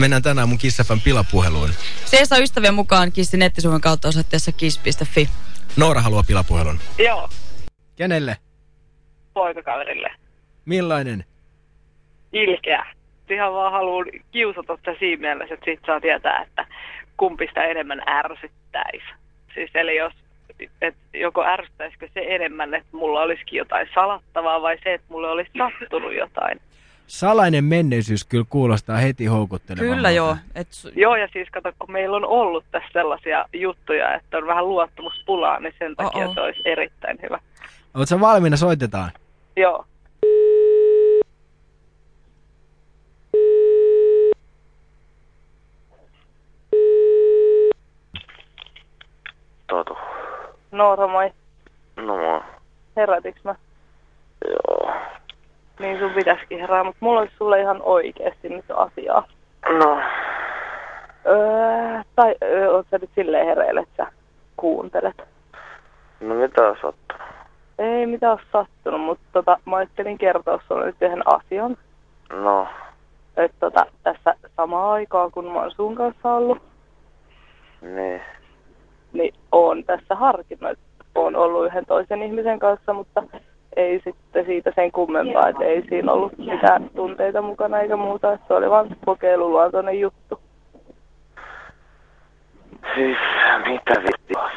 Mennään tänään mun Kissafan pilapuheluun. Se saa ystävien mukaan Kissi nettisuven kautta osoitteessa kiss.fi. Noora haluaa pilapuhelun. Joo, Kenelle? poikakaverille. Millainen? Ilkeä. Ihan vaan haluan kiusata sitä siinä mielessä, että sit saa tietää, että kumpi sitä enemmän ärsyttäisi. Siis eli jos, et joko ärsyttäisikö se enemmän, että mulla olisikin jotain salattavaa vai se, että mulle olisi sattunut jotain. Salainen menneisyys kyllä kuulostaa heti houkuttelevalta. Kyllä joo. Et, Joo, ja siis kato, kun meillä on ollut tässä sellaisia juttuja, että on vähän luottamuspulaa, niin sen takia Oh-oh. se olisi erittäin hyvä. Oletko valmiina? Soitetaan. Joo. Tatu. Noora, moi. No moi. Herätiks mä? Niin sun pitäisikin herää, mutta mulla olisi sulle ihan oikeasti nyt asiaa. No. Öö, tai öö, oot sä nyt silleen hereillä, että sä kuuntelet? No mitä sattuu? Ei mitään ole sattunut, mutta tota, mä ajattelin kertoa sulle nyt yhden asian. No. Että tota, tässä samaan aikaan, kun mä oon sun kanssa ollut, Niin. niin oon tässä harkinnut, että oon ollut yhden toisen ihmisen kanssa, mutta ei sitten siitä sen kummempaa, että ei siinä ollut mitään tunteita mukana eikä muuta, se oli vaan kokeiluluontoinen juttu. Siis mitä vittua?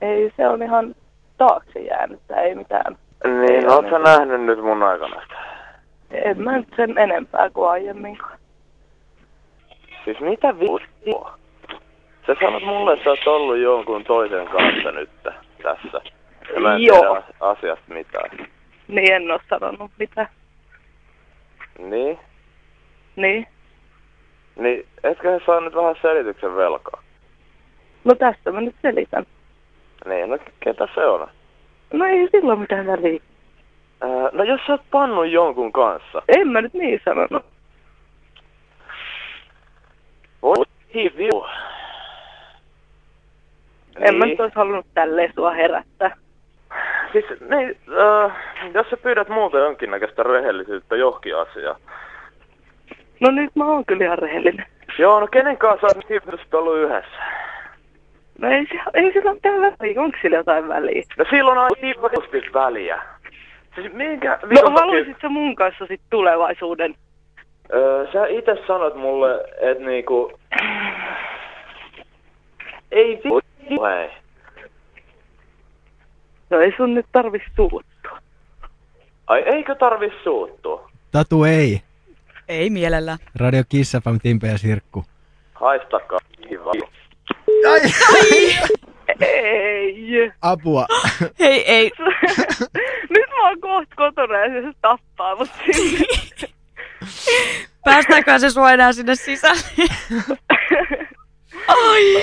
Ei, se on ihan taakse jäänyttä, ei mitään. Niin, oot sä nähnyt nyt mun aikana sitä? En mä nyt sen enempää kuin aiemminkaan. Siis mitä vittua? Sä sanot mulle, että sä oot ollut jonkun toisen kanssa nyt tässä. Ja mä en Joo. tiedä asiasta mitään. Niin en oo sanonut mitään. Niin? Niin. Niin, etkö sä saa nyt vähän selityksen velkaa? No tästä mä nyt selitän. Niin, no ketä se on? No ei sillä ole mitään väliä. Ää, no jos sä oot pannut jonkun kanssa. En mä nyt niin sanonut. Voi vittu. En mä nyt olisi halunnut tälleen sua herättää. Siis, niin, äh, jos sä pyydät muuta jonkinnäköistä rehellisyyttä johonkin asiaan. No nyt mä oon kyllä ihan rehellinen. Joo, no kenen kanssa oot nyt ollut yhdessä? No ei, se, ei sillä ole mitään väliä. Onko sillä jotain väliä? No silloin on aivan väliä. Siis minkä No haluaisit sä mun kanssa sit tulevaisuuden? Öö, sä itse sanot mulle, että niinku... Ei vittu, hei. No ei sun nyt tarvis suuttua. Ai eikö tarvis suuttua? Tatu ei. ei mielellä. Radio Kiss FM, Timpe ja Sirkku. Haistakaa. Kiva. Ei. Apua. Hei ei. nyt mä oon kohta kotona ja se tappaa mut sinne. Päästäänkö se sua enää sinne sisälle? Ai.